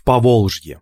в Поволжье.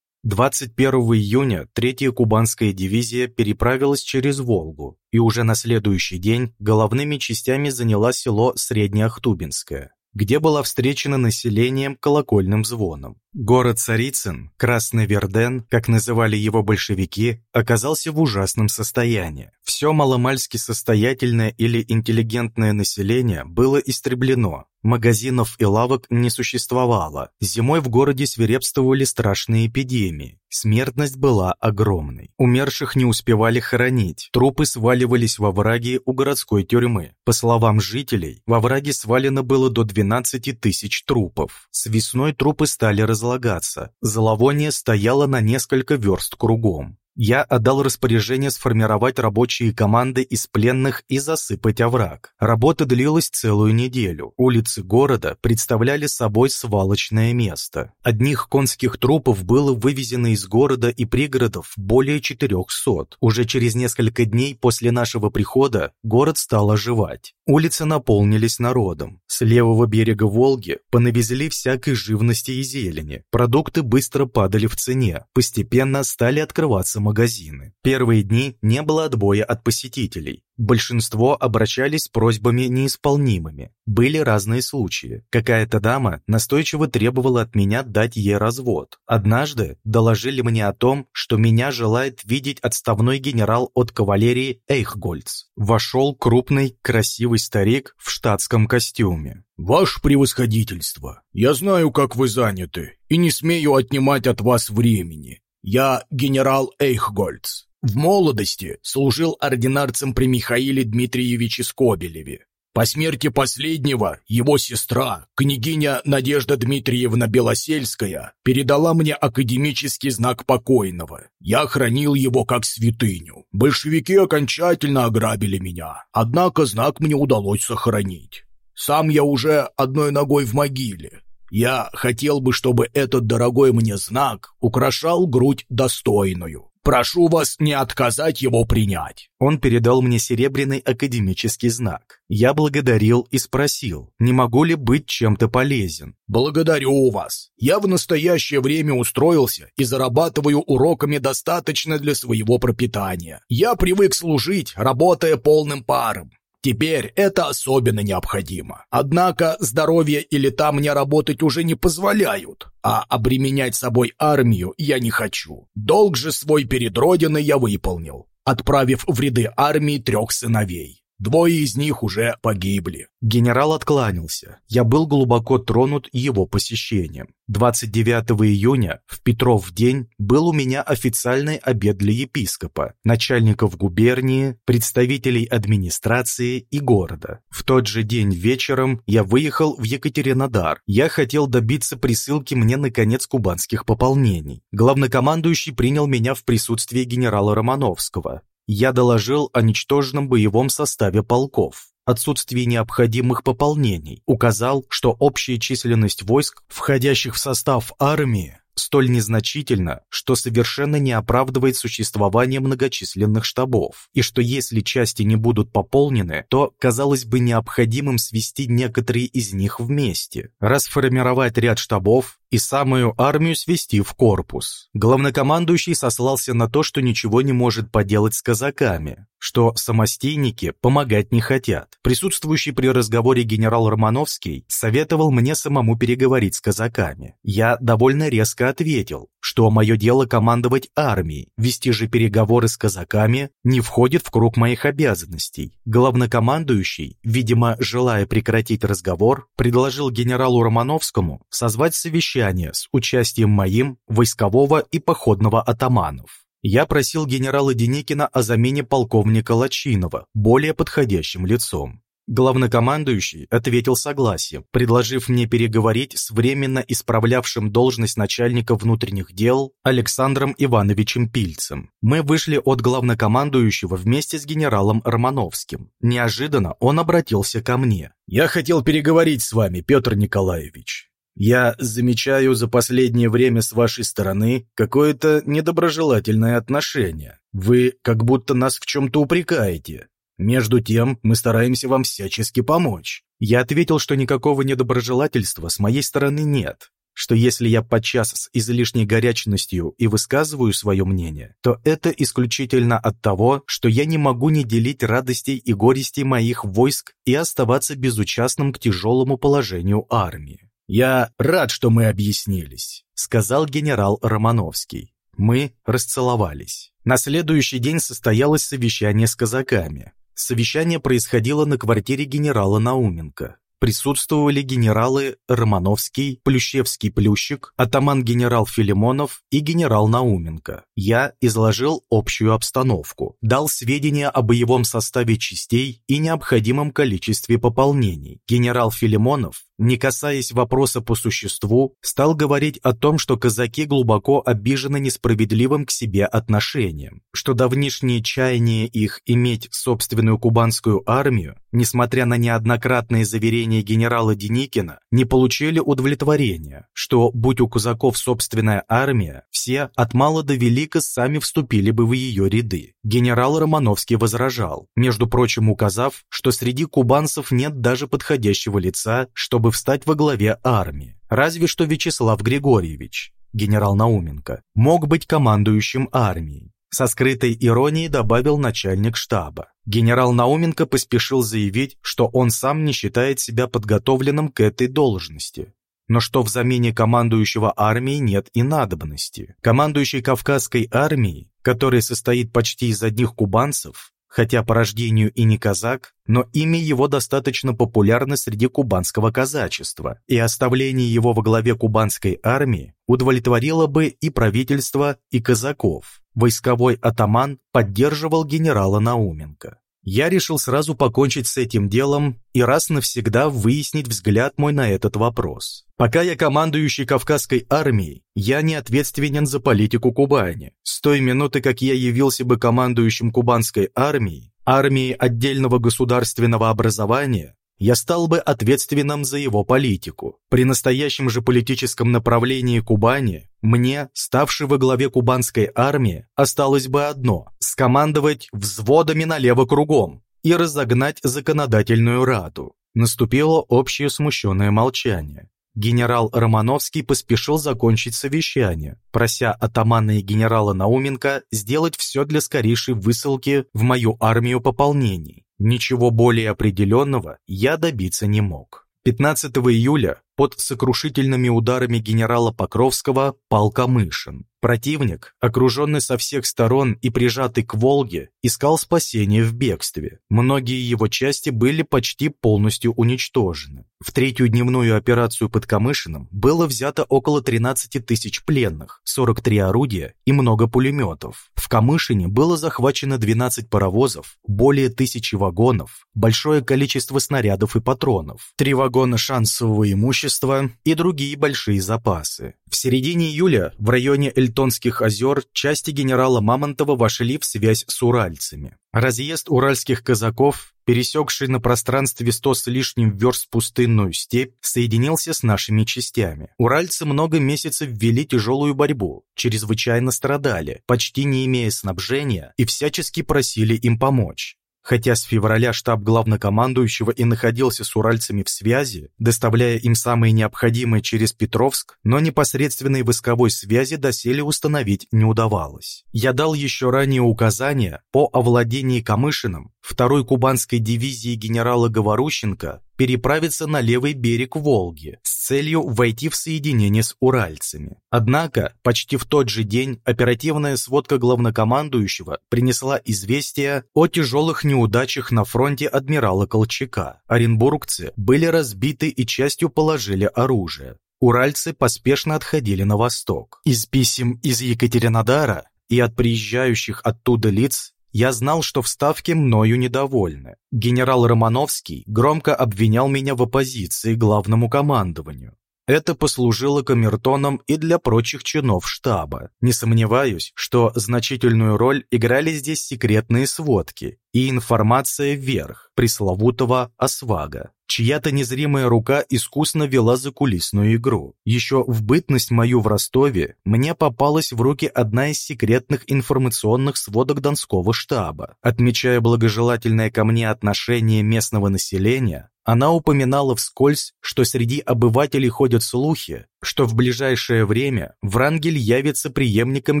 21 июня третья кубанская дивизия переправилась через Волгу и уже на следующий день головными частями заняла село Среднеахтубинское где была встречена населением колокольным звоном. Город Царицын, Красный Верден, как называли его большевики, оказался в ужасном состоянии. Все маломальски состоятельное или интеллигентное население было истреблено, Магазинов и лавок не существовало. Зимой в городе свирепствовали страшные эпидемии. Смертность была огромной. Умерших не успевали хоронить. Трупы сваливались во враги у городской тюрьмы. По словам жителей, во враге свалено было до 12 тысяч трупов. С весной трупы стали разлагаться. Зловоние стояло на несколько верст кругом я отдал распоряжение сформировать рабочие команды из пленных и засыпать овраг. Работа длилась целую неделю. Улицы города представляли собой свалочное место. Одних конских трупов было вывезено из города и пригородов более 400. Уже через несколько дней после нашего прихода город стал оживать. Улицы наполнились народом. С левого берега Волги понавезли всякой живности и зелени. Продукты быстро падали в цене. Постепенно стали открываться магазины. Первые дни не было отбоя от посетителей. Большинство обращались с просьбами неисполнимыми. Были разные случаи. Какая-то дама настойчиво требовала от меня дать ей развод. Однажды доложили мне о том, что меня желает видеть отставной генерал от кавалерии Эйхгольц. Вошел крупный, красивый старик в штатском костюме. «Ваше превосходительство, я знаю, как вы заняты, и не смею отнимать от вас времени. Я генерал Эйхгольц. В молодости служил ординарцем при Михаиле Дмитриевиче Скобелеве. По смерти последнего его сестра, княгиня Надежда Дмитриевна Белосельская, передала мне академический знак покойного. Я хранил его как святыню. Большевики окончательно ограбили меня, однако знак мне удалось сохранить. Сам я уже одной ногой в могиле. Я хотел бы, чтобы этот дорогой мне знак украшал грудь достойную. Прошу вас не отказать его принять». Он передал мне серебряный академический знак. Я благодарил и спросил, не могу ли быть чем-то полезен. «Благодарю вас. Я в настоящее время устроился и зарабатываю уроками достаточно для своего пропитания. Я привык служить, работая полным паром. Теперь это особенно необходимо. Однако здоровье и лета мне работать уже не позволяют, а обременять собой армию я не хочу. Долг же свой перед Родиной я выполнил, отправив в ряды армии трех сыновей. Двое из них уже погибли. Генерал откланялся. Я был глубоко тронут его посещением. 29 июня, в Петров день, был у меня официальный обед для епископа, начальников губернии, представителей администрации и города. В тот же день вечером я выехал в Екатеринодар. Я хотел добиться присылки мне, наконец, кубанских пополнений. Главнокомандующий принял меня в присутствии генерала Романовского я доложил о ничтожном боевом составе полков, отсутствии необходимых пополнений, указал, что общая численность войск, входящих в состав армии, столь незначительно, что совершенно не оправдывает существование многочисленных штабов, и что если части не будут пополнены, то казалось бы необходимым свести некоторые из них вместе, расформировать ряд штабов и самую армию свести в корпус. Главнокомандующий сослался на то, что ничего не может поделать с казаками, что самостейники помогать не хотят. Присутствующий при разговоре генерал Романовский советовал мне самому переговорить с казаками. Я довольно резко ответил, что мое дело командовать армией, вести же переговоры с казаками не входит в круг моих обязанностей. Главнокомандующий, видимо, желая прекратить разговор, предложил генералу Романовскому созвать совещание с участием моим, войскового и походного атаманов. Я просил генерала Деникина о замене полковника Лачинова более подходящим лицом. Главнокомандующий ответил согласием, предложив мне переговорить с временно исправлявшим должность начальника внутренних дел Александром Ивановичем Пильцем. Мы вышли от главнокомандующего вместе с генералом Романовским. Неожиданно он обратился ко мне. «Я хотел переговорить с вами, Петр Николаевич. Я замечаю за последнее время с вашей стороны какое-то недоброжелательное отношение. Вы как будто нас в чем-то упрекаете. Между тем, мы стараемся вам всячески помочь. Я ответил, что никакого недоброжелательства с моей стороны нет, что если я подчас с излишней горячностью и высказываю свое мнение, то это исключительно от того, что я не могу не делить радостей и горестей моих войск и оставаться безучастным к тяжелому положению армии. «Я рад, что мы объяснились», — сказал генерал Романовский. Мы расцеловались. На следующий день состоялось совещание с казаками. Совещание происходило на квартире генерала Науменко присутствовали генералы Романовский, Плющевский-Плющик, атаман-генерал Филимонов и генерал Науменко. Я изложил общую обстановку, дал сведения о боевом составе частей и необходимом количестве пополнений. Генерал Филимонов, не касаясь вопроса по существу, стал говорить о том, что казаки глубоко обижены несправедливым к себе отношением, что давнишнее чаяние их иметь собственную кубанскую армию, несмотря на неоднократные заверения генерала Деникина не получили удовлетворения, что, будь у казаков собственная армия, все от мала до велика сами вступили бы в ее ряды. Генерал Романовский возражал, между прочим указав, что среди кубанцев нет даже подходящего лица, чтобы встать во главе армии. Разве что Вячеслав Григорьевич, генерал Науменко, мог быть командующим армией. Со скрытой иронией добавил начальник штаба. Генерал Науменко поспешил заявить, что он сам не считает себя подготовленным к этой должности, но что в замене командующего армией нет и надобности. Командующий Кавказской армией, который состоит почти из одних кубанцев, хотя по рождению и не казак, но имя его достаточно популярно среди кубанского казачества, и оставление его во главе кубанской армии удовлетворило бы и правительство, и казаков. Войсковой атаман поддерживал генерала Науменко. Я решил сразу покончить с этим делом и раз навсегда выяснить взгляд мой на этот вопрос. Пока я командующий Кавказской армией, я не ответственен за политику Кубани. С той минуты, как я явился бы командующим кубанской армией, армией отдельного государственного образования, я стал бы ответственным за его политику. При настоящем же политическом направлении Кубани мне, ставший во главе кубанской армии, осталось бы одно – скомандовать взводами налево кругом и разогнать законодательную раду. Наступило общее смущенное молчание. Генерал Романовский поспешил закончить совещание, прося атамана и генерала Науменко сделать все для скорейшей высылки в мою армию пополнений. Ничего более определенного я добиться не мог. 15 июля под сокрушительными ударами генерала Покровского пал Камышин. Противник, окруженный со всех сторон и прижатый к Волге, искал спасения в бегстве. Многие его части были почти полностью уничтожены. В третью дневную операцию под Камышином было взято около 13 тысяч пленных, 43 орудия и много пулеметов. В Камышине было захвачено 12 паровозов, более тысячи вагонов, большое количество снарядов и патронов, три вагона шансового имущества и другие большие запасы. В середине июля в районе Эльтонских озер части генерала Мамонтова вошли в связь с уральцами. Разъезд уральских казаков, пересекший на пространстве сто с лишним верст пустынную степь, соединился с нашими частями. Уральцы много месяцев ввели тяжелую борьбу, чрезвычайно страдали, почти не имея снабжения, и всячески просили им помочь. Хотя с февраля штаб главнокомандующего и находился с уральцами в связи, доставляя им самые необходимые через Петровск, но непосредственной войсковой связи доселе установить не удавалось. Я дал еще ранее указания по овладении Камышиным второй кубанской дивизии генерала Говорущенко переправиться на левый берег Волги с целью войти в соединение с уральцами. Однако почти в тот же день оперативная сводка главнокомандующего принесла известие о тяжелых неудачах на фронте адмирала Колчака. Оренбургцы были разбиты и частью положили оружие. Уральцы поспешно отходили на восток. Из писем из Екатеринодара и от приезжающих оттуда лиц я знал, что в Ставке мною недовольны. Генерал Романовский громко обвинял меня в оппозиции главному командованию. Это послужило камертоном и для прочих чинов штаба. Не сомневаюсь, что значительную роль играли здесь секретные сводки и информация вверх пресловутого «Освага». Чья-то незримая рука искусно вела закулисную игру. Еще в бытность мою в Ростове мне попалась в руки одна из секретных информационных сводок Донского штаба. Отмечая благожелательное ко мне отношение местного населения, она упоминала вскользь, что среди обывателей ходят слухи, что в ближайшее время Врангель явится преемником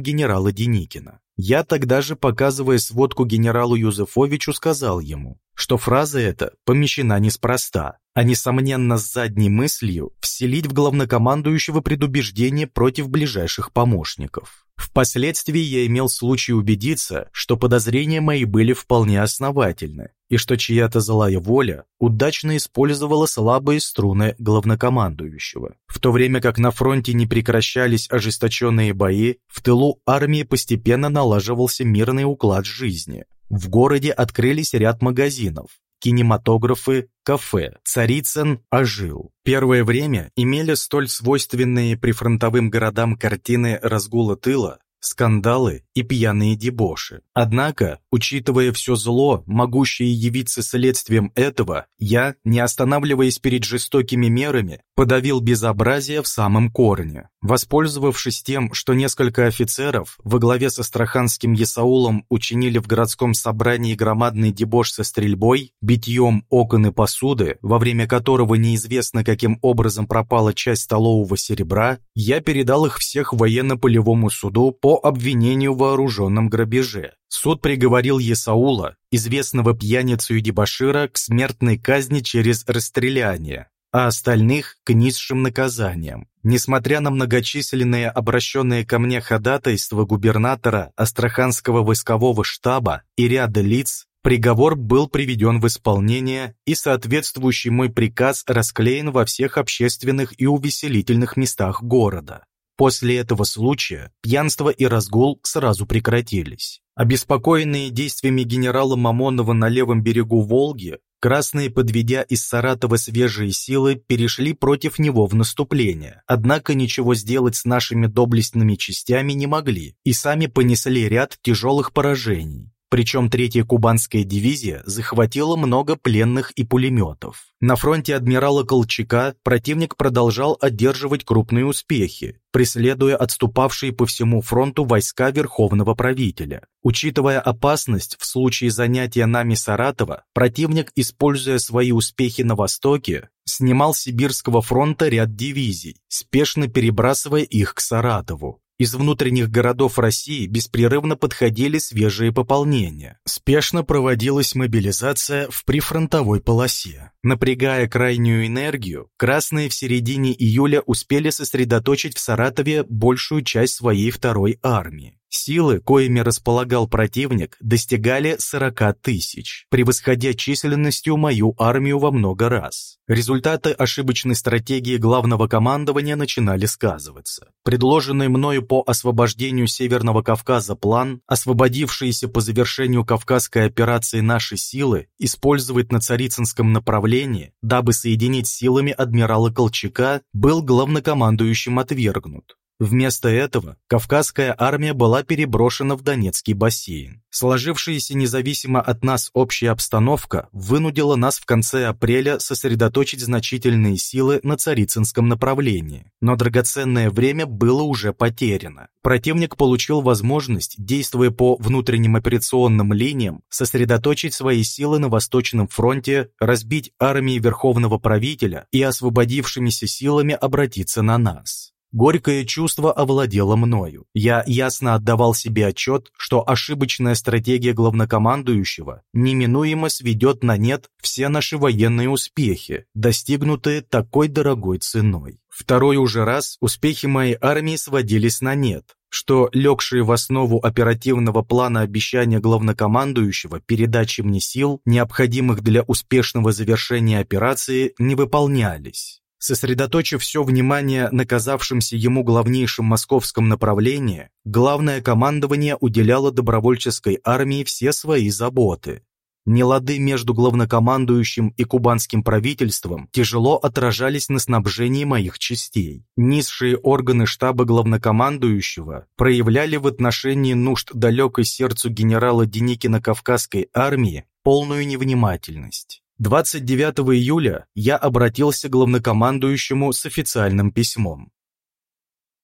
генерала Деникина. Я тогда же, показывая сводку генералу Юзефовичу, сказал ему, что фраза эта помещена неспроста, а несомненно с задней мыслью вселить в главнокомандующего предубеждение против ближайших помощников. Впоследствии я имел случай убедиться, что подозрения мои были вполне основательны, и что чья-то злая воля удачно использовала слабые струны главнокомандующего. В то время как на фронте не прекращались ожесточенные бои, в тылу армии постепенно налаживался мирный уклад жизни. В городе открылись ряд магазинов, кинематографы, кафе. Царицын ожил. Первое время имели столь свойственные прифронтовым городам картины разгула тыла, скандалы и пьяные дебоши. Однако, учитывая все зло, могущее явиться следствием этого, я, не останавливаясь перед жестокими мерами, подавил безобразие в самом корне. Воспользовавшись тем, что несколько офицеров во главе со Астраханским Есаулом учинили в городском собрании громадный дебош со стрельбой, битьем окон и посуды, во время которого неизвестно каким образом пропала часть столового серебра, я передал их всех военно-полевому суду по обвинению в вооруженном грабеже. Суд приговорил Есаула, известного пьяницу и дебошира, к смертной казни через расстреляние, а остальных – к низшим наказаниям. Несмотря на многочисленные обращенные ко мне ходатайства губернатора Астраханского войскового штаба и ряда лиц, приговор был приведен в исполнение и соответствующий мой приказ расклеен во всех общественных и увеселительных местах города. После этого случая пьянство и разгул сразу прекратились. Обеспокоенные действиями генерала Мамонова на левом берегу Волги, красные, подведя из Саратова свежие силы, перешли против него в наступление. Однако ничего сделать с нашими доблестными частями не могли и сами понесли ряд тяжелых поражений. Причем третья кубанская дивизия захватила много пленных и пулеметов. На фронте адмирала Колчака противник продолжал одерживать крупные успехи, преследуя отступавшие по всему фронту войска Верховного правителя. Учитывая опасность в случае занятия нами Саратова, противник, используя свои успехи на Востоке, снимал с Сибирского фронта ряд дивизий, спешно перебрасывая их к Саратову. Из внутренних городов России беспрерывно подходили свежие пополнения. Спешно проводилась мобилизация в прифронтовой полосе. Напрягая крайнюю энергию, красные в середине июля успели сосредоточить в Саратове большую часть своей второй армии. Силы, коими располагал противник, достигали 40 тысяч, превосходя численностью мою армию во много раз. Результаты ошибочной стратегии главного командования начинали сказываться. Предложенный мною по освобождению Северного Кавказа план, освободившиеся по завершению Кавказской операции наши силы, использовать на Царицынском направлении, дабы соединить силами адмирала Колчака, был главнокомандующим отвергнут. Вместо этого Кавказская армия была переброшена в Донецкий бассейн. Сложившаяся независимо от нас общая обстановка вынудила нас в конце апреля сосредоточить значительные силы на Царицынском направлении, но драгоценное время было уже потеряно. Противник получил возможность, действуя по внутренним операционным линиям, сосредоточить свои силы на Восточном фронте, разбить армии Верховного правителя и освободившимися силами обратиться на нас. Горькое чувство овладело мною. Я ясно отдавал себе отчет, что ошибочная стратегия главнокомандующего неминуемо сведет на нет все наши военные успехи, достигнутые такой дорогой ценой. Второй уже раз успехи моей армии сводились на нет, что легшие в основу оперативного плана обещания главнокомандующего передачи мне сил, необходимых для успешного завершения операции, не выполнялись. Сосредоточив все внимание на казавшемся ему главнейшем московском направлении, главное командование уделяло добровольческой армии все свои заботы. Нелады между главнокомандующим и кубанским правительством тяжело отражались на снабжении моих частей. Низшие органы штаба главнокомандующего проявляли в отношении нужд далекой сердцу генерала Деникина Кавказской армии полную невнимательность. 29 июля я обратился к главнокомандующему с официальным письмом.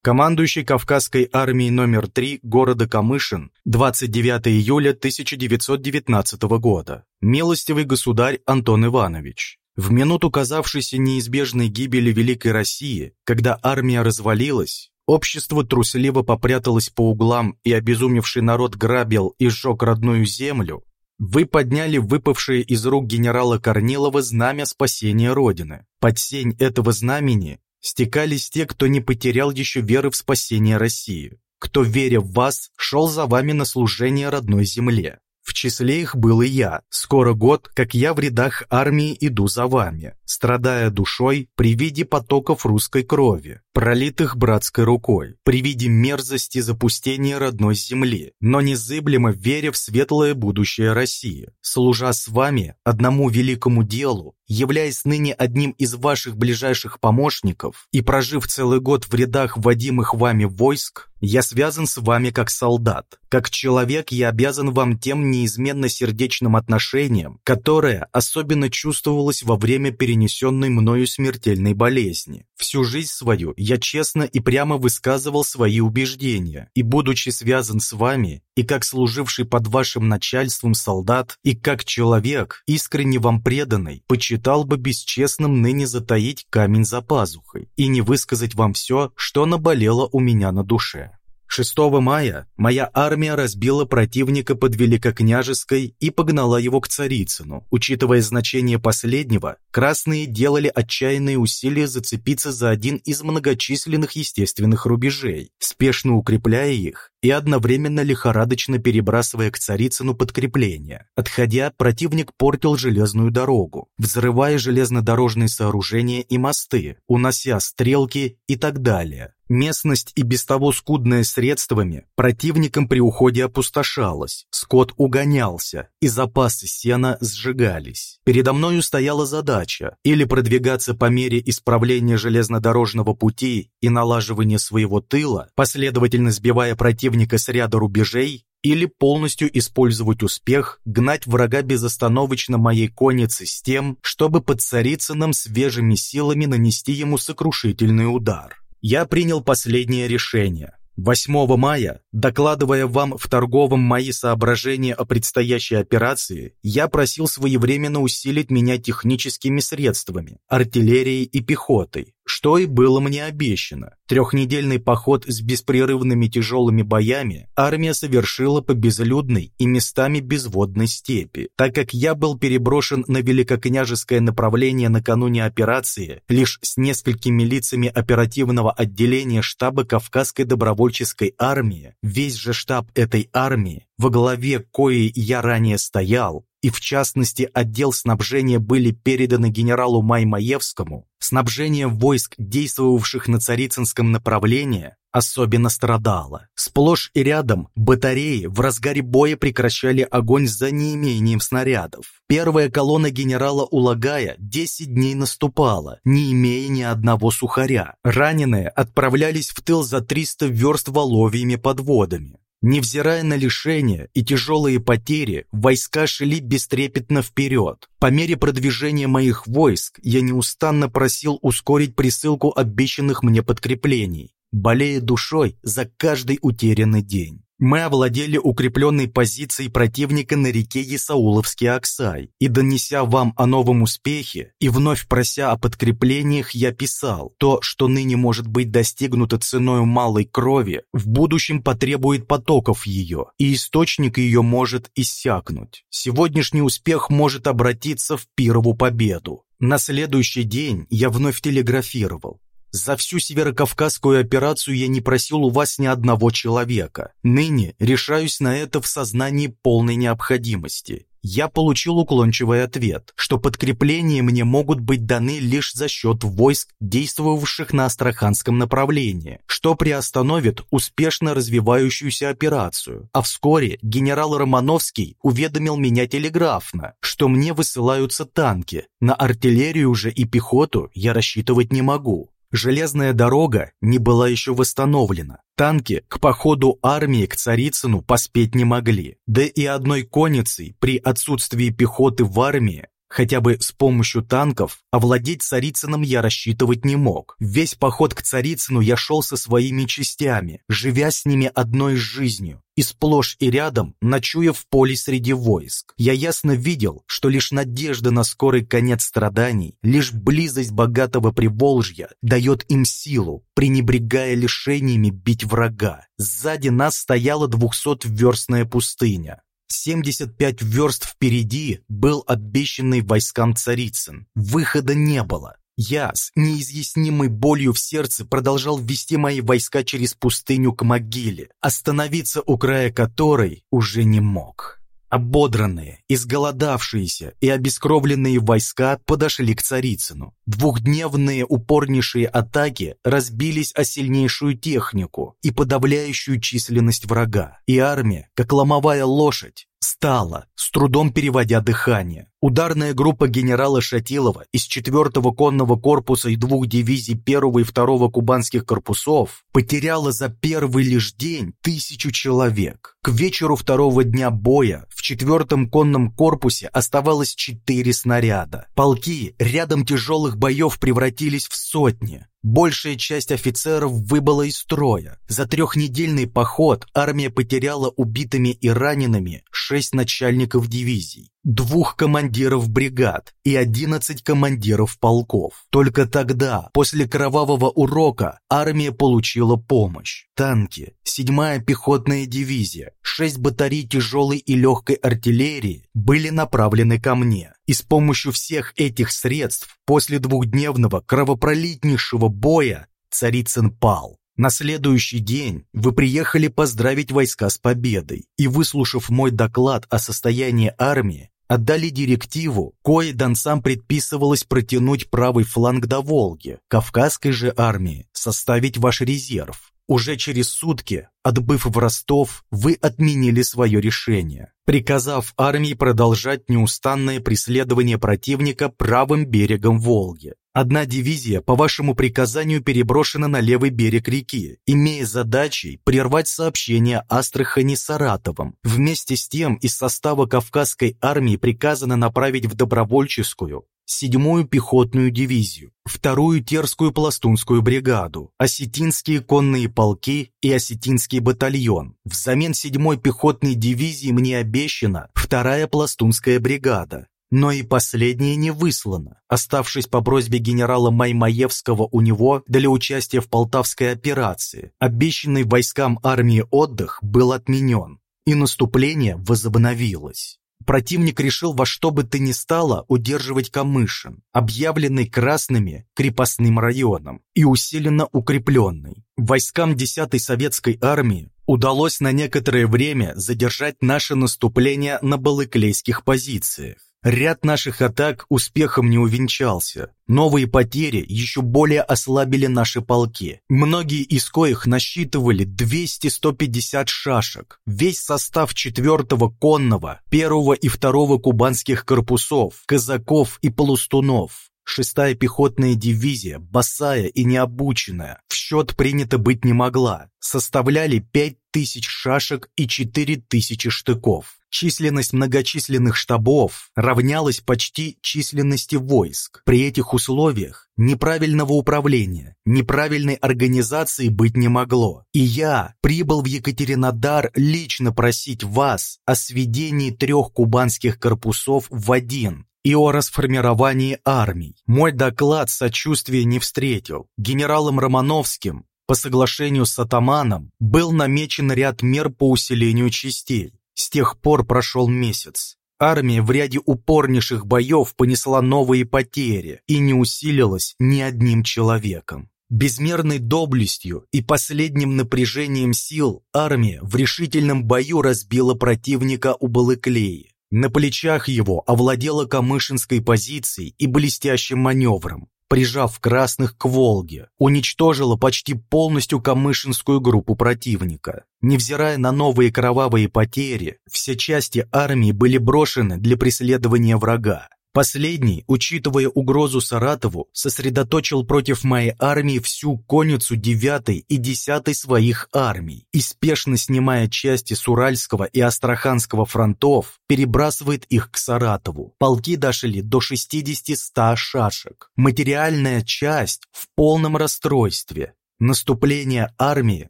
Командующий Кавказской армией номер 3 города Камышин 29 июля 1919 года. Милостивый государь Антон Иванович. В минуту казавшейся неизбежной гибели Великой России, когда армия развалилась, общество трусливо попряталось по углам и обезумевший народ грабил и сжег родную землю, вы подняли выпавшее из рук генерала Корнилова знамя спасения Родины. Под сень этого знамени стекались те, кто не потерял еще веры в спасение России, кто, веря в вас, шел за вами на служение родной земле. В числе их был и я. Скоро год, как я в рядах армии иду за вами, страдая душой при виде потоков русской крови, пролитых братской рукой, при виде мерзости запустения родной земли, но незыблемо веря в светлое будущее России. Служа с вами одному великому делу, являясь ныне одним из ваших ближайших помощников и прожив целый год в рядах вводимых вами войск, я связан с вами как солдат. Как человек я обязан вам тем неизменно сердечным отношением, которое особенно чувствовалось во время перенесенной мною смертельной болезни. Всю жизнь свою я честно и прямо высказывал свои убеждения, и, будучи связан с вами, и как служивший под вашим начальством солдат, и как человек, искренне вам преданный, почитал бы бесчестным ныне затаить камень за пазухой и не высказать вам все, что наболело у меня на душе. 6 мая моя армия разбила противника под Великокняжеской и погнала его к Царицыну. Учитывая значение последнего, красные делали отчаянные усилия зацепиться за один из многочисленных естественных рубежей, спешно укрепляя их и одновременно лихорадочно перебрасывая к Царицыну подкрепления. Отходя, противник портил железную дорогу, взрывая железнодорожные сооружения и мосты, унося стрелки и так далее. Местность и без того скудная средствами противником при уходе опустошалась, скот угонялся, и запасы сена сжигались. Передо мною стояла задача или продвигаться по мере исправления железнодорожного пути и налаживания своего тыла, последовательно сбивая противника с ряда рубежей, или полностью использовать успех, гнать врага безостановочно моей конницы с тем, чтобы под Царицыном свежими силами нанести ему сокрушительный удар я принял последнее решение. 8 мая, докладывая вам в торговом мои соображения о предстоящей операции, я просил своевременно усилить меня техническими средствами, артиллерией и пехотой, что и было мне обещано. Трехнедельный поход с беспрерывными тяжелыми боями армия совершила по безлюдной и местами безводной степи. Так как я был переброшен на великокняжеское направление накануне операции лишь с несколькими лицами оперативного отделения штаба Кавказской добровольческой армии, весь же штаб этой армии, во главе коей я ранее стоял, и в частности отдел снабжения были переданы генералу Маймаевскому, снабжение войск, действовавших на Царицынском направлении, особенно страдало. Сплошь и рядом батареи в разгаре боя прекращали огонь за неимением снарядов. Первая колонна генерала Улагая 10 дней наступала, не имея ни одного сухаря. Раненые отправлялись в тыл за 300 верст воловьими подводами. Невзирая на лишения и тяжелые потери, войска шли бестрепетно вперед. По мере продвижения моих войск я неустанно просил ускорить присылку обещанных мне подкреплений, болея душой за каждый утерянный день. Мы овладели укрепленной позицией противника на реке Исауловский Аксай, и донеся вам о новом успехе и вновь прося о подкреплениях, я писал, то, что ныне может быть достигнуто ценой малой крови, в будущем потребует потоков ее, и источник ее может иссякнуть. Сегодняшний успех может обратиться в пирову победу. На следующий день я вновь телеграфировал. За всю северокавказскую операцию я не просил у вас ни одного человека. Ныне решаюсь на это в сознании полной необходимости. Я получил уклончивый ответ, что подкрепления мне могут быть даны лишь за счет войск, действовавших на Астраханском направлении, что приостановит успешно развивающуюся операцию. А вскоре генерал Романовский уведомил меня телеграфно, что мне высылаются танки, на артиллерию же и пехоту я рассчитывать не могу. Железная дорога не была еще восстановлена. Танки к походу армии к Царицыну поспеть не могли. Да и одной конницей при отсутствии пехоты в армии Хотя бы с помощью танков овладеть Царицыным я рассчитывать не мог. Весь поход к Царицыну я шел со своими частями, живя с ними одной жизнью, и сплошь и рядом ночуя в поле среди войск. Я ясно видел, что лишь надежда на скорый конец страданий, лишь близость богатого Приволжья дает им силу, пренебрегая лишениями бить врага. Сзади нас стояла двухсотверстная пустыня. 75 верст впереди был обещанный войскам Царицын. Выхода не было. Я с неизъяснимой болью в сердце продолжал вести мои войска через пустыню к могиле, остановиться у края которой уже не мог. Ободранные, изголодавшиеся и обескровленные войска подошли к Царицыну. Двухдневные упорнейшие атаки разбились о сильнейшую технику и подавляющую численность врага, и армия, как ломовая лошадь, стала, с трудом переводя дыхание. Ударная группа генерала Шатилова из 4-го конного корпуса и двух дивизий 1 и 2 кубанских корпусов потеряла за первый лишь день тысячу человек. К вечеру второго дня боя в 4-м конном корпусе оставалось 4 снаряда. Полки рядом тяжелых боев превратились в сотни. Большая часть офицеров выбыла из строя. За трехнедельный поход армия потеряла убитыми и ранеными шесть начальников дивизий двух командиров бригад и 11 командиров полков. Только тогда, после кровавого урока, армия получила помощь. Танки, 7-я пехотная дивизия, 6 батарей тяжелой и легкой артиллерии были направлены ко мне. И с помощью всех этих средств после двухдневного кровопролитнейшего боя Царицын пал. На следующий день вы приехали поздравить войска с победой, и, выслушав мой доклад о состоянии армии, отдали директиву, кое донцам предписывалось протянуть правый фланг до Волги, Кавказской же армии составить ваш резерв. Уже через сутки, отбыв в Ростов, вы отменили свое решение, приказав армии продолжать неустанное преследование противника правым берегом Волги. Одна дивизия по вашему приказанию переброшена на левый берег реки, имея задачей прервать сообщение Астрахани с Саратовым. Вместе с тем из состава Кавказской армии приказано направить в добровольческую седьмую пехотную дивизию, вторую Терскую пластунскую бригаду, осетинские конные полки и осетинский батальон. Взамен седьмой пехотной дивизии мне обещана вторая пластунская бригада, но и последнее не выслано, оставшись по просьбе генерала Маймаевского у него для участия в Полтавской операции. Обещанный войскам армии отдых был отменен, и наступление возобновилось. Противник решил во что бы то ни стало удерживать Камышин, объявленный красными крепостным районом и усиленно укрепленный. Войскам 10-й советской армии удалось на некоторое время задержать наше наступление на балыклейских позициях. Ряд наших атак успехом не увенчался. Новые потери еще более ослабили наши полки. Многие из коих насчитывали 200-150 шашек. Весь состав 4-го конного, 1 и 2 кубанских корпусов, казаков и полустунов, Шестая пехотная дивизия, босая и необученная, в счет принято быть не могла, составляли пять тысяч шашек и четыре тысячи штыков. Численность многочисленных штабов равнялась почти численности войск. При этих условиях неправильного управления, неправильной организации быть не могло. И я прибыл в Екатеринодар лично просить вас о сведении трех кубанских корпусов в один, и о расформировании армий. Мой доклад сочувствия не встретил. Генералом Романовским по соглашению с атаманом был намечен ряд мер по усилению частей. С тех пор прошел месяц. Армия в ряде упорнейших боев понесла новые потери и не усилилась ни одним человеком. Безмерной доблестью и последним напряжением сил армия в решительном бою разбила противника у Балыклеи. На плечах его овладела Камышинской позицией и блестящим маневром, прижав красных к Волге, уничтожила почти полностью Камышинскую группу противника. Невзирая на новые кровавые потери, все части армии были брошены для преследования врага. Последний, учитывая угрозу Саратову, сосредоточил против моей армии всю конницу 9 и 10 своих армий и, спешно снимая части с Уральского и Астраханского фронтов, перебрасывает их к Саратову. Полки дошли до 60-100 шашек. Материальная часть в полном расстройстве. Наступление армии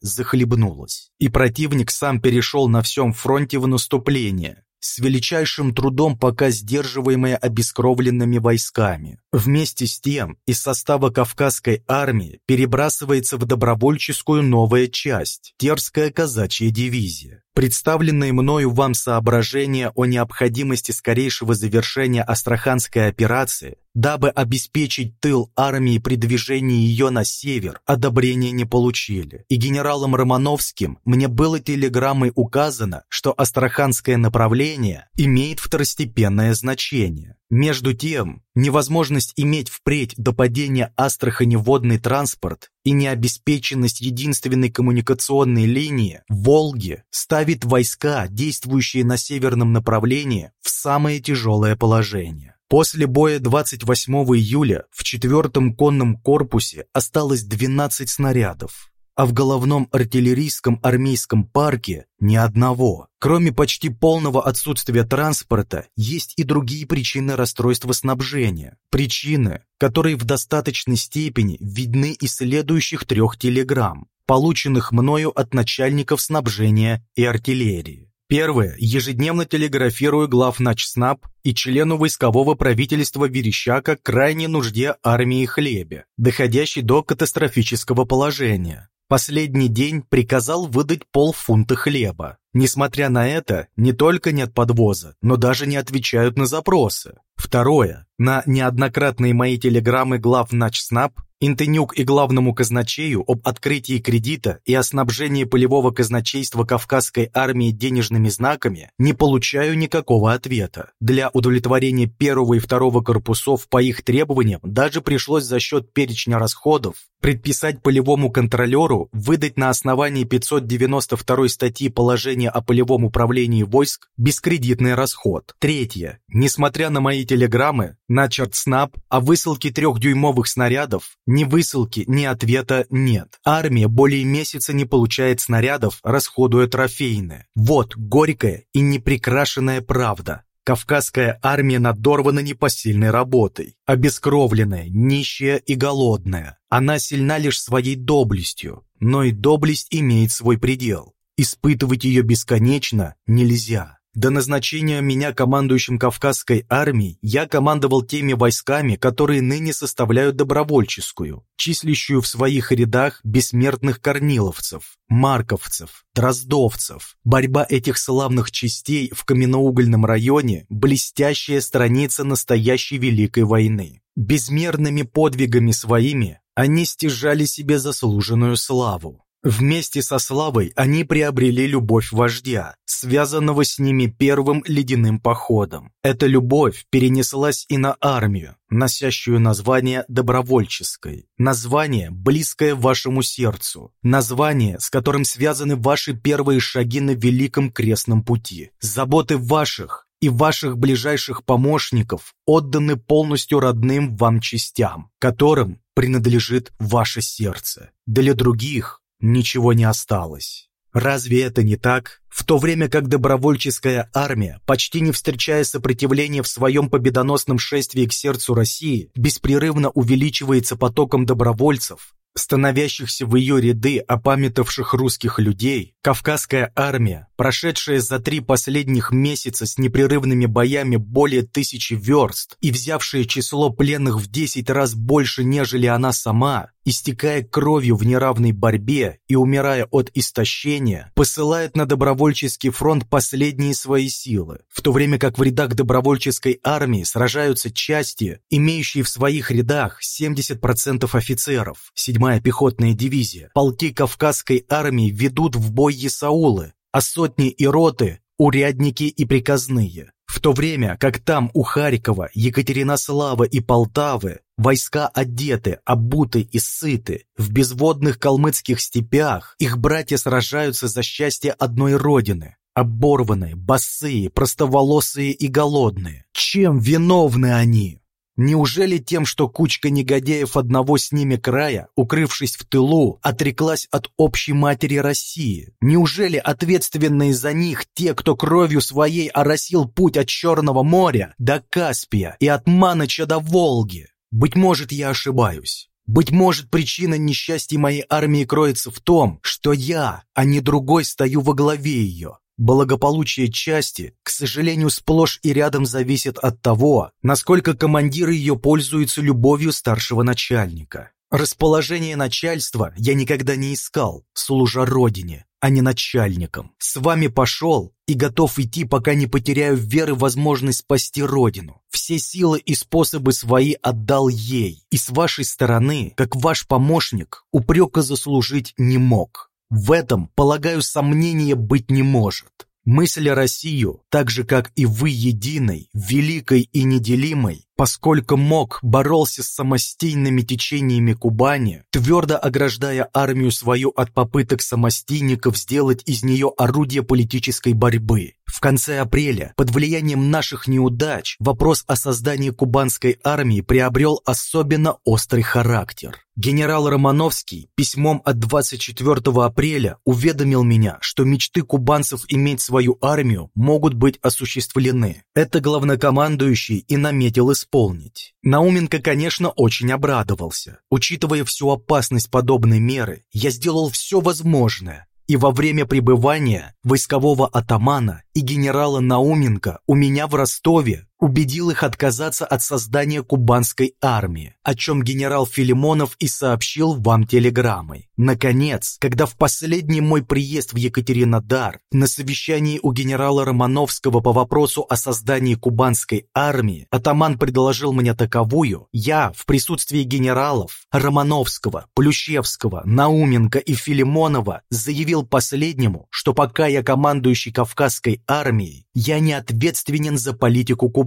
захлебнулось, и противник сам перешел на всем фронте в наступление, с величайшим трудом пока сдерживаемые обескровленными войсками. Вместе с тем из состава Кавказской армии перебрасывается в добровольческую новая часть – Терская казачья дивизия. Представленные мною вам соображения о необходимости скорейшего завершения Астраханской операции, дабы обеспечить тыл армии при движении ее на север, одобрения не получили. И генералом Романовским мне было телеграммой указано, что Астраханское направление имеет второстепенное значение. Между тем, невозможность иметь впредь до падения Астрахани водный транспорт и необеспеченность единственной коммуникационной линии Волги ставит войска, действующие на северном направлении, в самое тяжелое положение. После боя 28 июля в 4-м конном корпусе осталось 12 снарядов, а в головном артиллерийском армейском парке ни одного. Кроме почти полного отсутствия транспорта, есть и другие причины расстройства снабжения. Причины, которые в достаточной степени видны из следующих трех телеграмм, полученных мною от начальников снабжения и артиллерии. Первое. Ежедневно телеграфирую глав начснаб и члену войскового правительства Верещака крайней нужде армии хлебе, доходящей до катастрофического положения последний день приказал выдать полфунта хлеба. Несмотря на это, не только нет подвоза, но даже не отвечают на запросы. Второе. На неоднократные мои телеграммы глав Начснаб Интенюк и главному казначею об открытии кредита и о снабжении полевого казначейства Кавказской армии денежными знаками не получаю никакого ответа. Для удовлетворения первого и второго корпусов по их требованиям даже пришлось за счет перечня расходов предписать полевому контролеру выдать на основании 592 статьи положения о полевом управлении войск бескредитный расход. Третье. Несмотря на мои телеграммы, начат СНАП о высылке трехдюймовых снарядов ни высылки, ни ответа нет. Армия более месяца не получает снарядов, расходуя трофейные. Вот горькая и неприкрашенная правда. Кавказская армия надорвана непосильной работой, обескровленная, нищая и голодная. Она сильна лишь своей доблестью, но и доблесть имеет свой предел. Испытывать ее бесконечно нельзя. До назначения меня командующим Кавказской армией я командовал теми войсками, которые ныне составляют добровольческую, числящую в своих рядах бессмертных корниловцев, марковцев, дроздовцев. Борьба этих славных частей в каменноугольном районе – блестящая страница настоящей Великой войны. Безмерными подвигами своими они стяжали себе заслуженную славу. Вместе со славой они приобрели любовь вождя, связанного с ними первым ледяным походом. Эта любовь перенеслась и на армию, носящую название добровольческой. Название, близкое вашему сердцу. Название, с которым связаны ваши первые шаги на великом крестном пути. Заботы ваших и ваших ближайших помощников отданы полностью родным вам частям, которым принадлежит ваше сердце. Для других ничего не осталось. Разве это не так? В то время как добровольческая армия, почти не встречая сопротивления в своем победоносном шествии к сердцу России, беспрерывно увеличивается потоком добровольцев, становящихся в ее ряды опамятавших русских людей, Кавказская армия, прошедшая за три последних месяца с непрерывными боями более тысячи верст и взявшая число пленных в десять раз больше, нежели она сама, истекая кровью в неравной борьбе и умирая от истощения, посылает на добровольческий фронт последние свои силы, в то время как в рядах добровольческой армии сражаются части, имеющие в своих рядах 70% офицеров, 7-я пехотная дивизия, полки Кавказской армии ведут в бой Есаулы, а сотни и роты – урядники и приказные. В то время как там у Харькова, Екатеринослава и Полтавы войска одеты, обуты и сыты, в безводных калмыцких степях их братья сражаются за счастье одной родины. Оборванные, босые, простоволосые и голодные. Чем виновны они? Неужели тем, что кучка негодяев одного с ними края, укрывшись в тылу, отреклась от общей матери России? Неужели ответственные за них те, кто кровью своей оросил путь от Черного моря до Каспия и от Маныча до Волги? Быть может, я ошибаюсь. Быть может, причина несчастья моей армии кроется в том, что я, а не другой, стою во главе ее. Благополучие части, к сожалению, сплошь и рядом зависит от того, насколько командиры ее пользуются любовью старшего начальника. Расположение начальства я никогда не искал, служа родине, а не начальником. С вами пошел и готов идти, пока не потеряю веры в возможность спасти родину. Все силы и способы свои отдал ей, и с вашей стороны, как ваш помощник, упрека заслужить не мог. В этом, полагаю, сомнения быть не может. Мысль о Россию, так же как и вы единой, великой и неделимой, поскольку мог боролся с самостийными течениями Кубани, твердо ограждая армию свою от попыток самостийников сделать из нее орудие политической борьбы. В конце апреля, под влиянием наших неудач, вопрос о создании кубанской армии приобрел особенно острый характер. Генерал Романовский письмом от 24 апреля уведомил меня, что мечты кубанцев иметь свою армию могут быть осуществлены. Это главнокомандующий и наметил исполнить. Науменко, конечно, очень обрадовался. Учитывая всю опасность подобной меры, я сделал все возможное, и во время пребывания войскового атамана и генерала Науменко у меня в Ростове убедил их отказаться от создания кубанской армии, о чем генерал Филимонов и сообщил вам телеграммой. Наконец, когда в последний мой приезд в Екатеринодар на совещании у генерала Романовского по вопросу о создании кубанской армии атаман предложил мне таковую, я в присутствии генералов Романовского, Плющевского, Науменко и Филимонова заявил последнему, что пока я командующий Кавказской армией, я не ответственен за политику Кубани.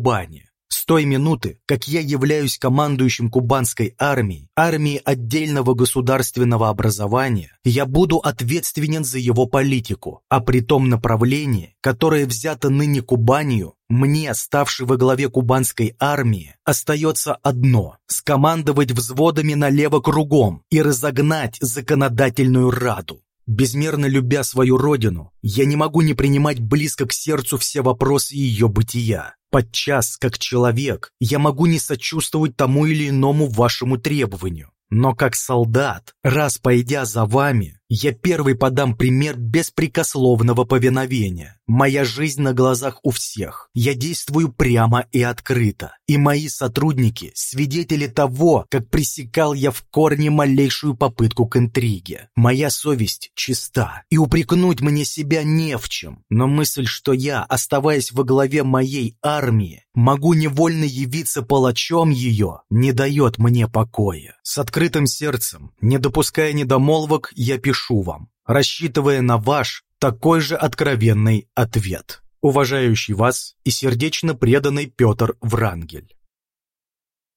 С той минуты, как я являюсь командующим кубанской армией, армией отдельного государственного образования, я буду ответственен за его политику, а при том направлении, которое взято ныне Кубанию, мне, ставший во главе кубанской армии, остается одно – скомандовать взводами налево кругом и разогнать законодательную раду. Безмерно любя свою родину, я не могу не принимать близко к сердцу все вопросы ее бытия. Подчас, как человек, я могу не сочувствовать тому или иному вашему требованию. Но как солдат, раз пойдя за вами, я первый подам пример беспрекословного повиновения. Моя жизнь на глазах у всех. Я действую прямо и открыто. И мои сотрудники – свидетели того, как пресекал я в корне малейшую попытку к интриге. Моя совесть чиста, и упрекнуть мне себя не в чем. Но мысль, что я, оставаясь во главе моей армии, могу невольно явиться палачом ее, не дает мне покоя. С открытым сердцем, не допуская недомолвок, я пишу пишу вам, рассчитывая на ваш такой же откровенный ответ. Уважающий вас и сердечно преданный Петр Врангель.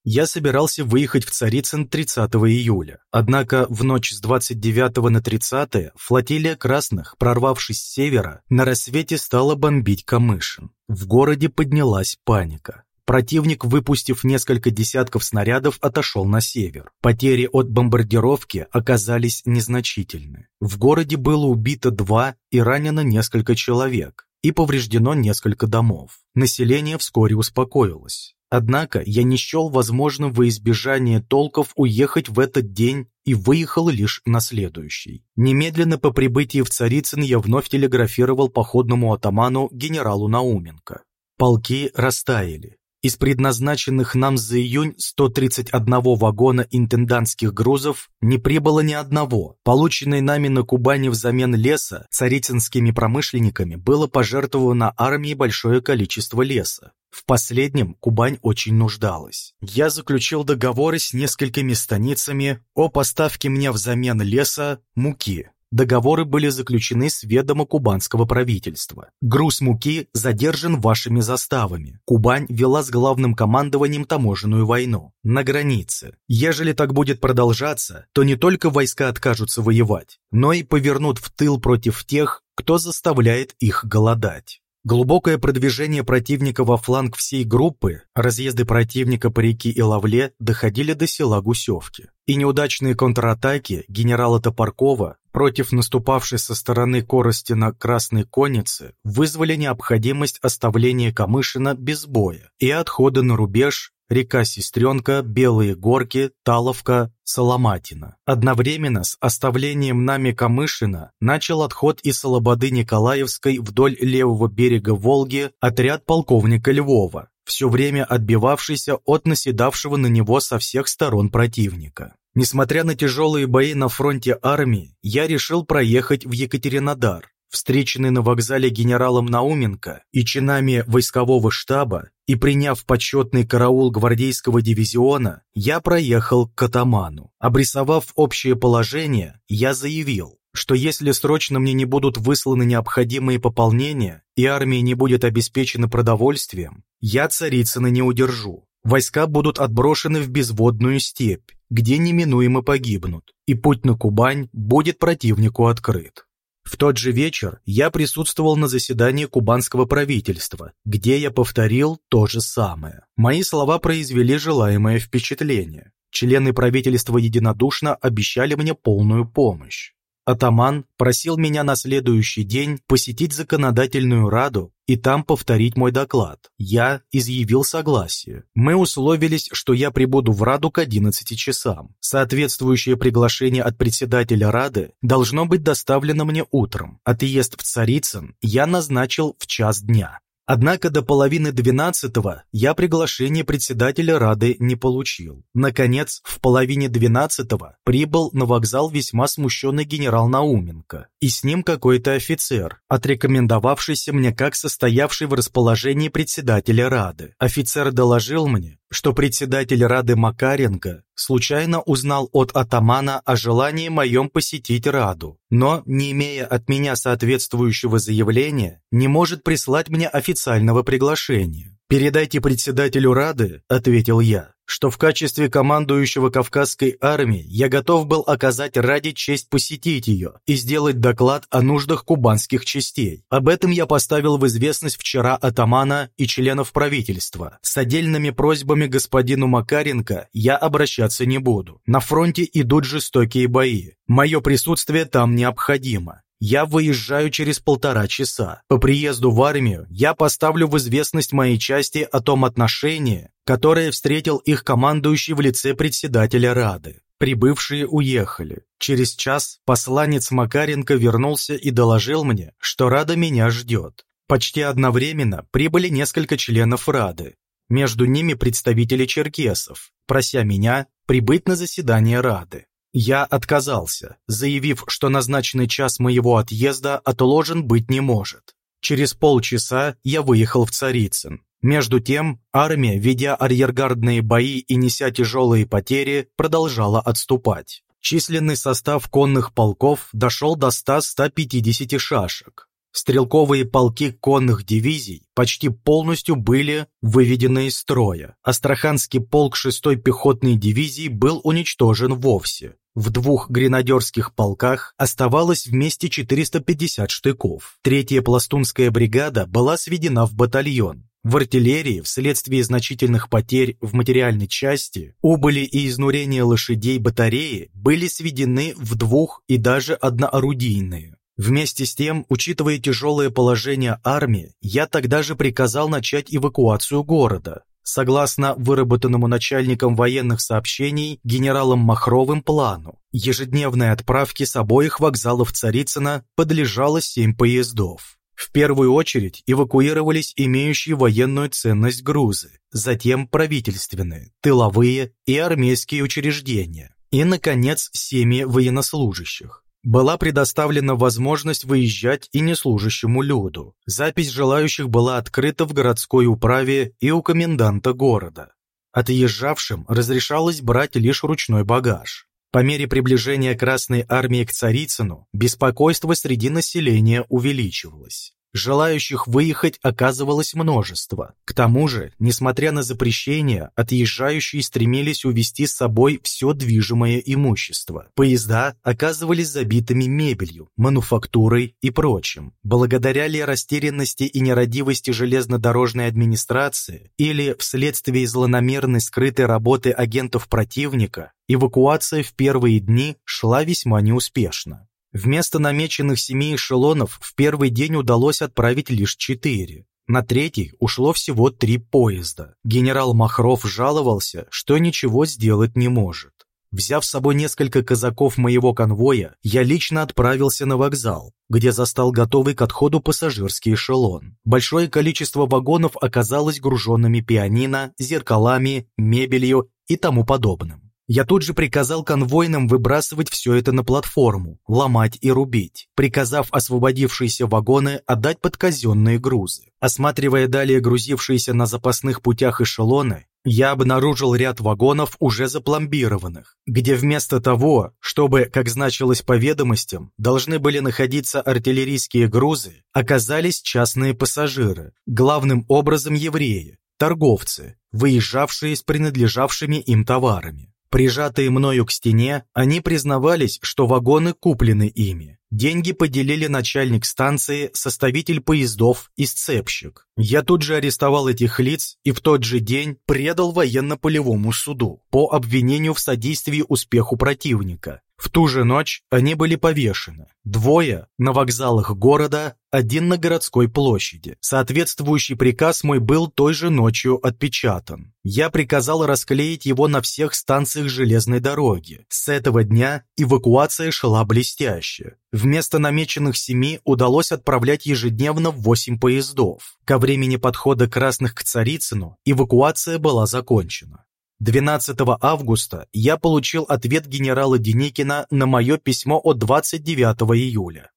Я собирался выехать в Царицын 30 июля, однако в ночь с 29 на 30 флотилия красных, прорвавшись с севера, на рассвете стала бомбить Камышин. В городе поднялась паника. Противник, выпустив несколько десятков снарядов, отошел на север. Потери от бомбардировки оказались незначительны. В городе было убито два и ранено несколько человек, и повреждено несколько домов. Население вскоре успокоилось. Однако я не счел возможным во избежание толков уехать в этот день и выехал лишь на следующий. Немедленно по прибытии в Царицын я вновь телеграфировал походному атаману генералу Науменко. Полки растаяли. Из предназначенных нам за июнь 131 вагона интендантских грузов не прибыло ни одного. Полученной нами на Кубани взамен леса царицынскими промышленниками было пожертвовано армии большое количество леса. В последнем Кубань очень нуждалась. Я заключил договоры с несколькими станицами о поставке мне взамен леса муки. Договоры были заключены с ведома кубанского правительства. Груз муки задержан вашими заставами. Кубань вела с главным командованием таможенную войну. На границе. Ежели так будет продолжаться, то не только войска откажутся воевать, но и повернут в тыл против тех, кто заставляет их голодать. Глубокое продвижение противника во фланг всей группы, разъезды противника по реке Иловле доходили до села Гусевки. И неудачные контратаки генерала Топоркова против наступавшей со стороны Коростина Красной Конницы вызвали необходимость оставления Камышина без боя и отхода на рубеж река Сестренка, Белые горки, Таловка, Соломатина. Одновременно с оставлением нами Камышина начал отход из Слободы Николаевской вдоль левого берега Волги отряд полковника Львова, все время отбивавшийся от наседавшего на него со всех сторон противника. Несмотря на тяжелые бои на фронте армии, я решил проехать в Екатеринодар, встреченный на вокзале генералом Науменко и чинами войскового штаба, и приняв почетный караул гвардейского дивизиона, я проехал к Катаману. Обрисовав общее положение, я заявил, что если срочно мне не будут высланы необходимые пополнения и армия не будет обеспечена продовольствием, я Царицына не удержу. Войска будут отброшены в безводную степь, где неминуемо погибнут, и путь на Кубань будет противнику открыт. В тот же вечер я присутствовал на заседании кубанского правительства, где я повторил то же самое. Мои слова произвели желаемое впечатление. Члены правительства единодушно обещали мне полную помощь. Атаман просил меня на следующий день посетить законодательную раду и там повторить мой доклад. Я изъявил согласие. Мы условились, что я прибуду в Раду к 11 часам. Соответствующее приглашение от председателя Рады должно быть доставлено мне утром. Отъезд в Царицын я назначил в час дня. Однако до половины двенадцатого я приглашение председателя Рады не получил. Наконец, в половине двенадцатого прибыл на вокзал весьма смущенный генерал Науменко, и с ним какой-то офицер, отрекомендовавшийся мне как состоявший в расположении председателя Рады. Офицер доложил мне, что председатель Рады Макаренко случайно узнал от атамана о желании моем посетить Раду, но, не имея от меня соответствующего заявления, не может прислать мне официального приглашения. «Передайте председателю Рады», — ответил я, что в качестве командующего Кавказской армией я готов был оказать ради честь посетить ее и сделать доклад о нуждах кубанских частей. Об этом я поставил в известность вчера атамана и членов правительства. С отдельными просьбами господину Макаренко я обращаться не буду. На фронте идут жестокие бои. Мое присутствие там необходимо. Я выезжаю через полтора часа. По приезду в армию я поставлю в известность моей части о том отношении, которое встретил их командующий в лице председателя Рады. Прибывшие уехали. Через час посланец Макаренко вернулся и доложил мне, что Рада меня ждет. Почти одновременно прибыли несколько членов Рады. Между ними представители черкесов, прося меня прибыть на заседание Рады. Я отказался, заявив, что назначенный час моего отъезда отложен быть не может. Через полчаса я выехал в Царицын. Между тем, армия, ведя арьергардные бои и неся тяжелые потери, продолжала отступать. Численный состав конных полков дошел до 100-150 шашек. Стрелковые полки конных дивизий почти полностью были выведены из строя. Астраханский полк 6-й пехотной дивизии был уничтожен вовсе. В двух гренадерских полках оставалось вместе 450 штыков. Третья пластунская бригада была сведена в батальон. В артиллерии, вследствие значительных потерь в материальной части, убыли и изнурения лошадей батареи были сведены в двух и даже одноорудийные. Вместе с тем, учитывая тяжелое положение армии, я тогда же приказал начать эвакуацию города. Согласно выработанному начальником военных сообщений генералом Махровым плану, ежедневной отправке с обоих вокзалов Царицына подлежало семь поездов. В первую очередь эвакуировались имеющие военную ценность грузы, затем правительственные, тыловые и армейские учреждения, и, наконец, семьи военнослужащих была предоставлена возможность выезжать и неслужащему люду. Запись желающих была открыта в городской управе и у коменданта города. Отъезжавшим разрешалось брать лишь ручной багаж. По мере приближения Красной Армии к Царицыну беспокойство среди населения увеличивалось. Желающих выехать оказывалось множество. К тому же, несмотря на запрещение, отъезжающие стремились увезти с собой все движимое имущество. Поезда оказывались забитыми мебелью, мануфактурой и прочим. Благодаря ли растерянности и нерадивости железнодорожной администрации или вследствие злонамерной скрытой работы агентов противника, эвакуация в первые дни шла весьма неуспешно. Вместо намеченных семи эшелонов в первый день удалось отправить лишь четыре. На третий ушло всего три поезда. Генерал Махров жаловался, что ничего сделать не может. Взяв с собой несколько казаков моего конвоя, я лично отправился на вокзал, где застал готовый к отходу пассажирский эшелон. Большое количество вагонов оказалось груженными пианино, зеркалами, мебелью и тому подобным. Я тут же приказал конвойным выбрасывать все это на платформу, ломать и рубить, приказав освободившиеся вагоны отдать под казенные грузы. Осматривая далее грузившиеся на запасных путях эшелоны, я обнаружил ряд вагонов, уже запломбированных, где вместо того, чтобы, как значилось по ведомостям, должны были находиться артиллерийские грузы, оказались частные пассажиры, главным образом евреи, торговцы, выезжавшие с принадлежавшими им товарами. Прижатые мною к стене, они признавались, что вагоны куплены ими. Деньги поделили начальник станции, составитель поездов и сцепщик. Я тут же арестовал этих лиц и в тот же день предал военно-полевому суду по обвинению в содействии успеху противника. В ту же ночь они были повешены. Двое на вокзалах города, один на городской площади. Соответствующий приказ мой был той же ночью отпечатан. Я приказал расклеить его на всех станциях железной дороги. С этого дня эвакуация шла блестяще. Вместо намеченных семи удалось отправлять ежедневно восемь поездов. Ко времени подхода красных к Царицыну эвакуация была закончена. 12 августа я получил ответ генерала Деникина на мое письмо от 29 июля.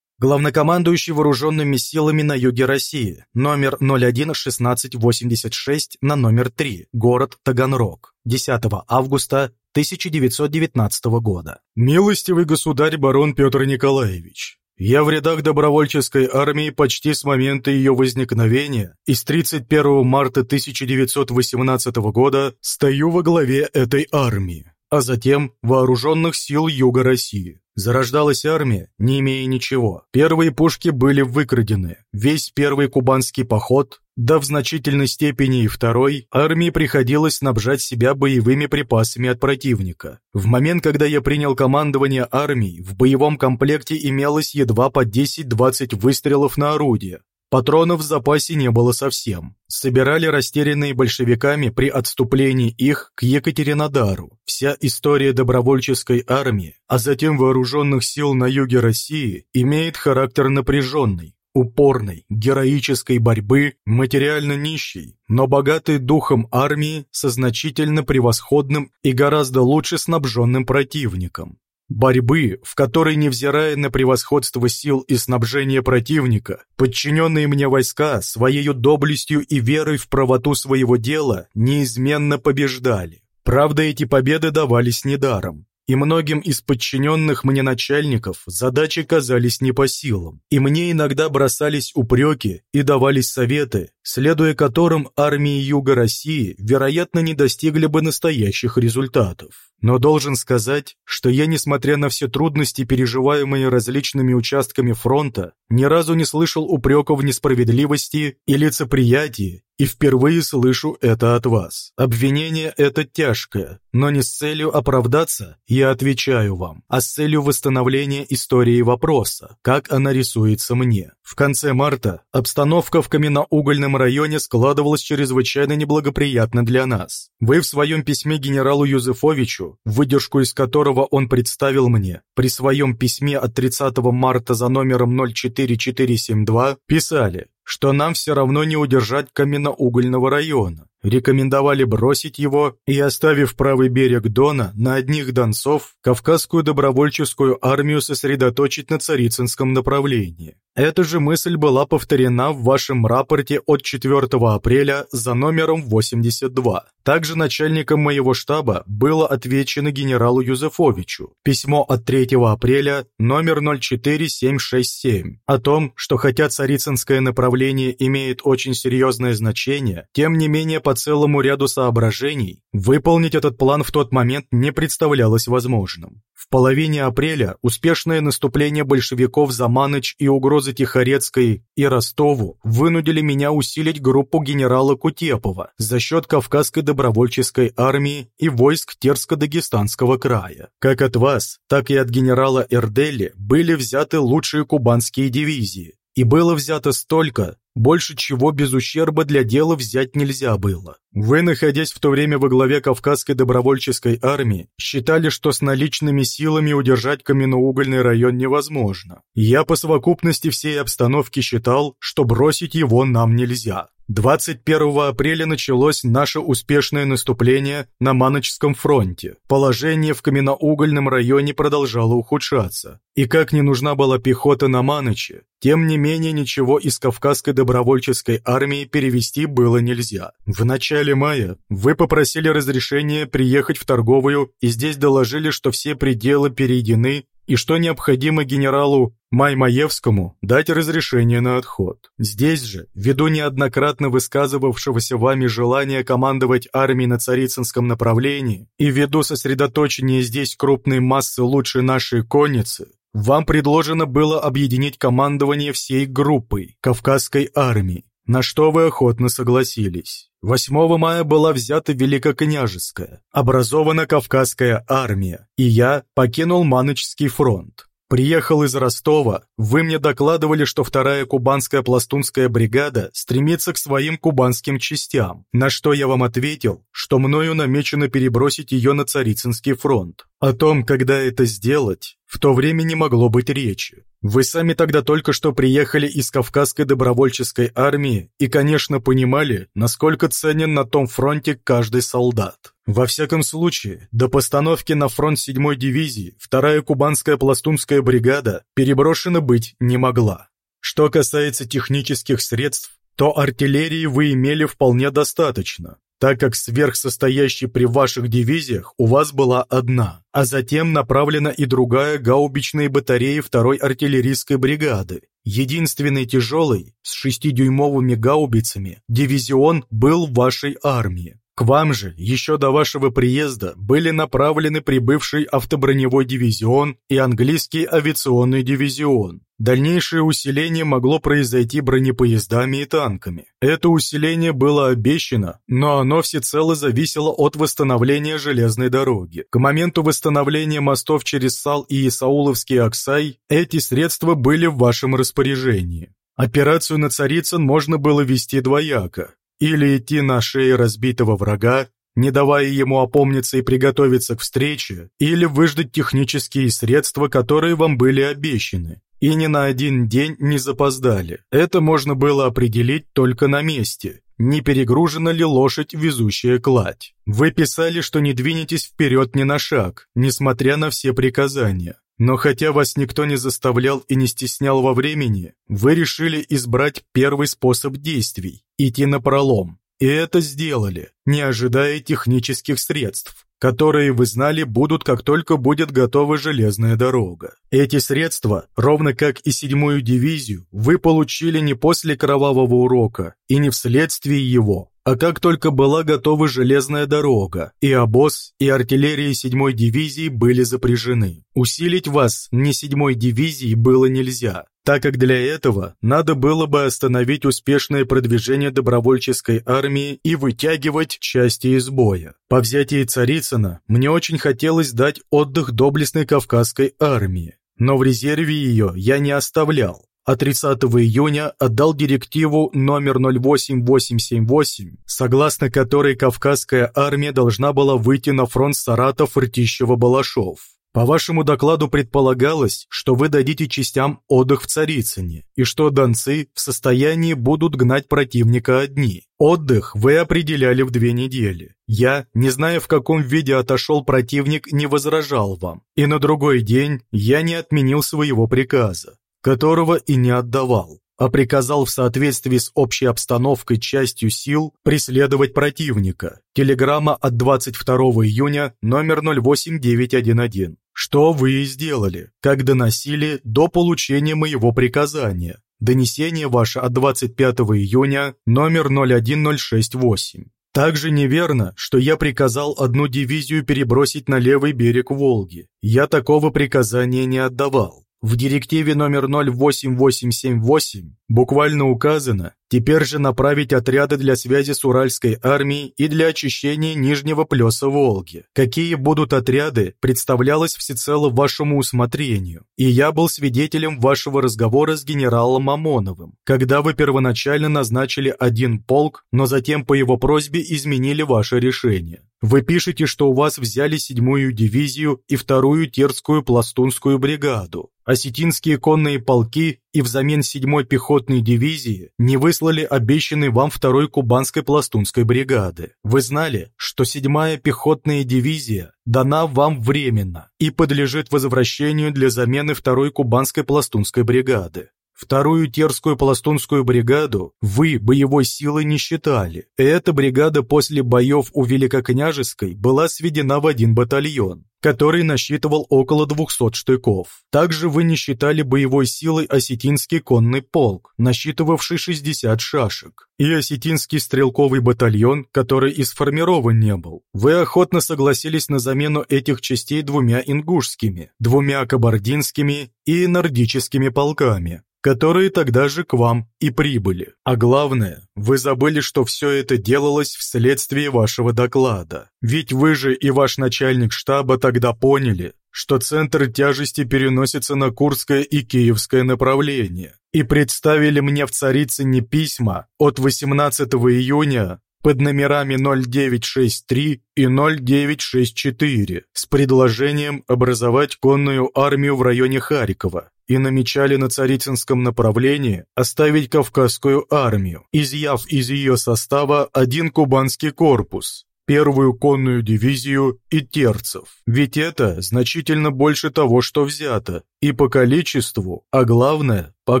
Главнокомандующий вооруженными силами на юге России, номер 01-1686 на номер 3, город Таганрог, 10 августа 1919 года. Милостивый государь барон Петр Николаевич, я в рядах добровольческой армии почти с момента ее возникновения и с 31 марта 1918 года стою во главе этой армии, а затем вооруженных сил Юга России. Зарождалась армия, не имея ничего. Первые пушки были выкрадены. Весь первый кубанский поход, да в значительной степени и второй, армии приходилось снабжать себя боевыми припасами от противника. В момент, когда я принял командование армией, в боевом комплекте имелось едва по 10-20 выстрелов на орудие, Патронов в запасе не было совсем. Собирали растерянные большевиками при отступлении их к Екатеринодару. Вся история добровольческой армии, а затем вооруженных сил на юге России, имеет характер напряженный, упорной, героической борьбы, материально нищей, но богатой духом армии со значительно превосходным и гораздо лучше снабженным противником. Борьбы, в которой, невзирая на превосходство сил и снабжение противника, подчиненные мне войска своей доблестью и верой в правоту своего дела неизменно побеждали. Правда, эти победы давались недаром и многим из подчиненных мне начальников задачи казались не по силам, и мне иногда бросались упреки и давались советы, следуя которым армии Юга России, вероятно, не достигли бы настоящих результатов. Но должен сказать, что я, несмотря на все трудности, переживаемые различными участками фронта, ни разу не слышал упреков в несправедливости и лицеприятии, и впервые слышу это от вас. Обвинение это тяжкое, но не с целью оправдаться, я отвечаю вам, а с целью восстановления истории вопроса, как она рисуется мне. В конце марта обстановка в каменноугольном районе складывалась чрезвычайно неблагоприятно для нас. Вы в своем письме генералу Юзефовичу, выдержку из которого он представил мне, при своем письме от 30 марта за номером 04472 писали, что нам все равно не удержать каменноугольного района. Рекомендовали бросить его и, оставив правый берег Дона на одних донцов, Кавказскую добровольческую армию сосредоточить на Царицынском направлении. Эта же мысль была повторена в вашем рапорте от 4 апреля за номером 82. Также начальником моего штаба было отвечено генералу Юзефовичу письмо от 3 апреля номер 04767 о том, что хотя Царицынское направление имеет очень серьезное значение, тем не менее по целому ряду соображений выполнить этот план в тот момент не представлялось возможным. В половине апреля успешное наступление большевиков за Маныч и угрозы Тихорецкой и Ростову вынудили меня усилить группу генерала Кутепова за счет Кавказской добровольческой армии и войск Терско-Дагестанского края. Как от вас, так и от генерала Эрдели были взяты лучшие кубанские дивизии, и было взято столько, больше чего без ущерба для дела взять нельзя было. Вы, находясь в то время во главе Кавказской добровольческой армии, считали, что с наличными силами удержать каменноугольный район невозможно. Я по совокупности всей обстановки считал, что бросить его нам нельзя. 21 апреля началось наше успешное наступление на Маночском фронте. Положение в каменноугольном районе продолжало ухудшаться. И как не нужна была пехота на Маноче, тем не менее ничего из Кавказской добровольческой армии перевести было нельзя. В начале мая вы попросили разрешения приехать в торговую и здесь доложили, что все пределы перейдены и что необходимо генералу Маймаевскому дать разрешение на отход. Здесь же, ввиду неоднократно высказывавшегося вами желания командовать армией на Царицынском направлении и ввиду сосредоточения здесь крупной массы лучшей нашей конницы, вам предложено было объединить командование всей группой Кавказской армии, на что вы охотно согласились. 8 мая была взята Великокняжеская, образована Кавказская армия, и я покинул Маночский фронт. Приехал из Ростова, вы мне докладывали, что вторая кубанская пластунская бригада стремится к своим кубанским частям, на что я вам ответил, что мною намечено перебросить ее на Царицынский фронт. О том, когда это сделать, в то время не могло быть речи. Вы сами тогда только что приехали из Кавказской добровольческой армии и, конечно, понимали, насколько ценен на том фронте каждый солдат. Во всяком случае, до постановки на фронт 7-й дивизии вторая кубанская пластунская бригада переброшена быть не могла. Что касается технических средств, то артиллерии вы имели вполне достаточно, так как сверхсостоящей при ваших дивизиях у вас была одна, а затем направлена и другая гаубичные батареи второй артиллерийской бригады. Единственный тяжелый, с 6-дюймовыми гаубицами, дивизион был в вашей армии. Вам же еще до вашего приезда были направлены прибывший автоброневой дивизион и английский авиационный дивизион. Дальнейшее усиление могло произойти бронепоездами и танками. Это усиление было обещано, но оно всецело зависело от восстановления железной дороги. К моменту восстановления мостов через Сал и Исауловский Аксай эти средства были в вашем распоряжении. Операцию на Царицын можно было вести двояко. Или идти на шее разбитого врага, не давая ему опомниться и приготовиться к встрече, или выждать технические средства, которые вам были обещаны, и ни на один день не запоздали. Это можно было определить только на месте, не перегружена ли лошадь, везущая кладь. Вы писали, что не двинетесь вперед ни на шаг, несмотря на все приказания. Но хотя вас никто не заставлял и не стеснял во времени, вы решили избрать первый способ действий – идти на пролом. И это сделали, не ожидая технических средств, которые, вы знали, будут, как только будет готова железная дорога. Эти средства, ровно как и седьмую дивизию, вы получили не после кровавого урока и не вследствие его, а как только была готова железная дорога, и обоз, и артиллерия седьмой дивизии были запряжены. Усилить вас не седьмой дивизии было нельзя, так как для этого надо было бы остановить успешное продвижение добровольческой армии и вытягивать части из боя. По взятии Царицына мне очень хотелось дать отдых доблестной Кавказской армии, но в резерве ее я не оставлял, а 30 июня отдал директиву номер 08878, согласно которой Кавказская армия должна была выйти на фронт Саратов-Ртищево-Балашов. По вашему докладу предполагалось, что вы дадите частям отдых в Царицыне, и что донцы в состоянии будут гнать противника одни. Отдых вы определяли в две недели. Я, не зная в каком виде отошел противник, не возражал вам. И на другой день я не отменил своего приказа, которого и не отдавал а приказал в соответствии с общей обстановкой частью сил преследовать противника. Телеграмма от 22 июня, номер 08911. Что вы и сделали, как доносили до получения моего приказания. Донесение ваше от 25 июня, номер 01068. Также неверно, что я приказал одну дивизию перебросить на левый берег Волги. Я такого приказания не отдавал. В директиве номер 08878 буквально указано теперь же направить отряды для связи с Уральской армией и для очищения Нижнего плеса Волги. Какие будут отряды, представлялось всецело вашему усмотрению, и я был свидетелем вашего разговора с генералом Мамоновым, когда вы первоначально назначили один полк, но затем по его просьбе изменили ваше решение. Вы пишете, что у вас взяли седьмую дивизию и вторую Терскую пластунскую бригаду. Осетинские конные полки и взамен седьмой пехотной дивизии не выслали обещанный вам второй кубанской пластунской бригады. Вы знали, что седьмая пехотная дивизия дана вам временно и подлежит возвращению для замены второй кубанской пластунской бригады. Вторую Терскую пластунскую бригаду вы боевой силой не считали. Эта бригада после боев у Великокняжеской была сведена в один батальон, который насчитывал около 200 штыков. Также вы не считали боевой силой осетинский конный полк, насчитывавший 60 шашек, и осетинский стрелковый батальон, который и сформирован не был. Вы охотно согласились на замену этих частей двумя ингушскими, двумя кабардинскими и нордическими полками, которые тогда же к вам и прибыли. А главное, вы забыли, что все это делалось вследствие вашего доклада. Ведь вы же и ваш начальник штаба тогда поняли, что центр тяжести переносится на Курское и Киевское направление, и представили мне в Царицыне письма от 18 июня под номерами 0963 и 0964 с предложением образовать конную армию в районе Харькова и намечали на Царицынском направлении оставить Кавказскую армию, изъяв из ее состава один кубанский корпус, первую конную дивизию и терцев. Ведь это значительно больше того, что взято, и по количеству, а главное, по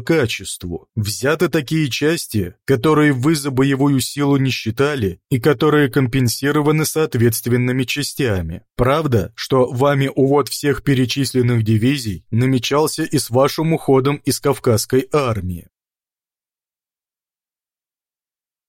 качеству. Взяты такие части, которые вы за боевую силу не считали и которые компенсированы соответственными частями. Правда, что вами увод всех перечисленных дивизий намечался и с вашим уходом из Кавказской армии.